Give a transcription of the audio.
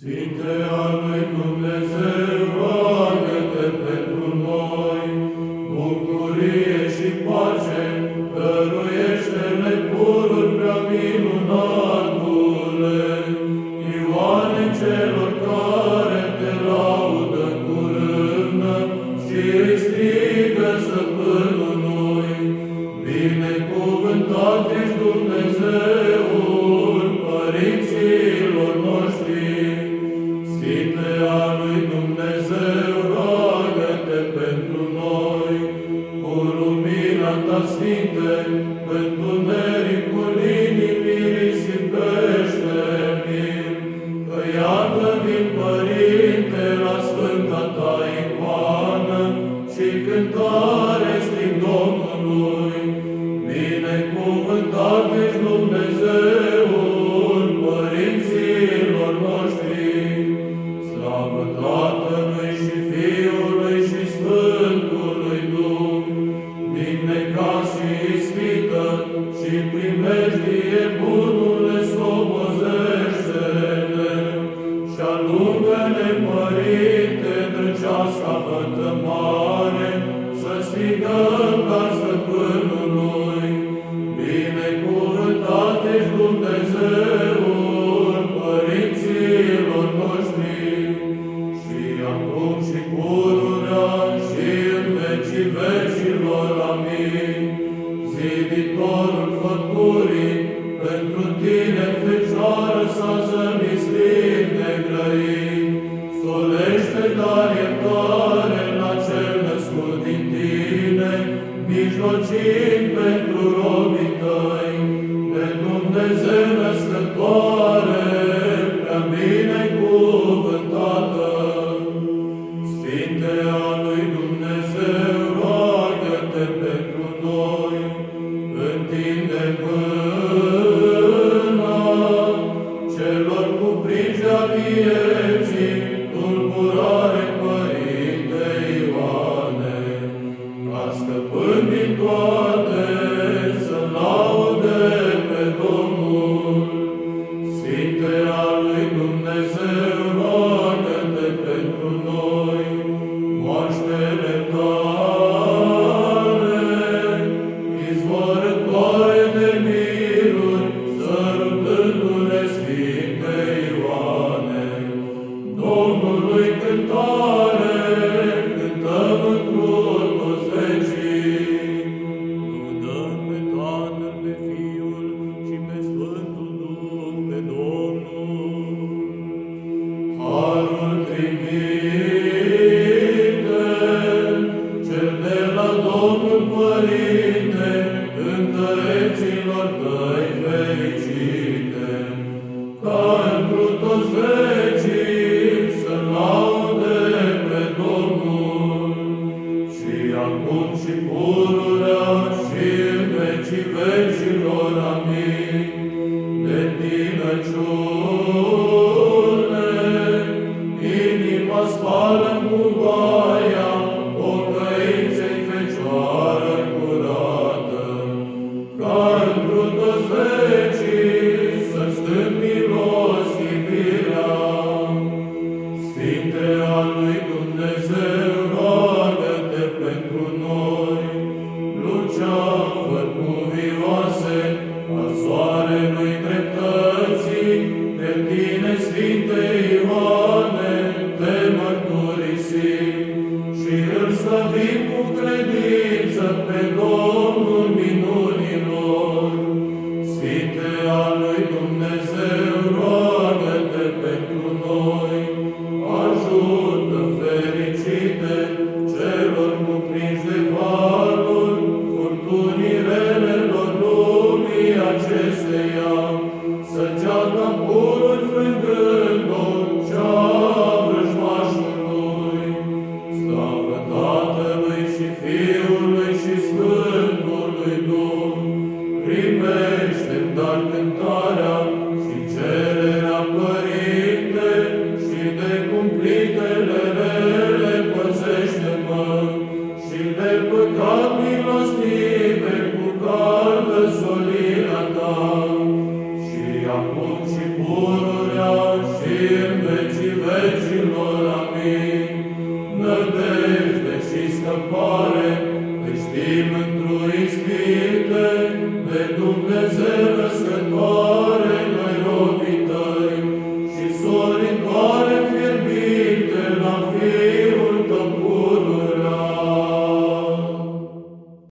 Sfinte al lui Dumnezeu, roagă-te pentru noi, bucurie și pace, dăruiește-ne purul prea minunatule, Ioane celor care te laudă cu râvnă și îi strigă stăpânului, binecuvântat ești Dumnezeul cântare strig Domnului, binecuvântat ești Dumnezeul părinților noștri, Slavă Tatălui și Fiului și Sfântului Duh, din necaz și ispită și primejdie bunule strigăm ca stăpânului, binecuvântat ești Dumnezeul părinților noștri, și acum și pururea și în vecii vecilor. Mijlocind pentru robii tăi, de Dumnezeu născătoare, Lord. living. was fallen who was și scăpare,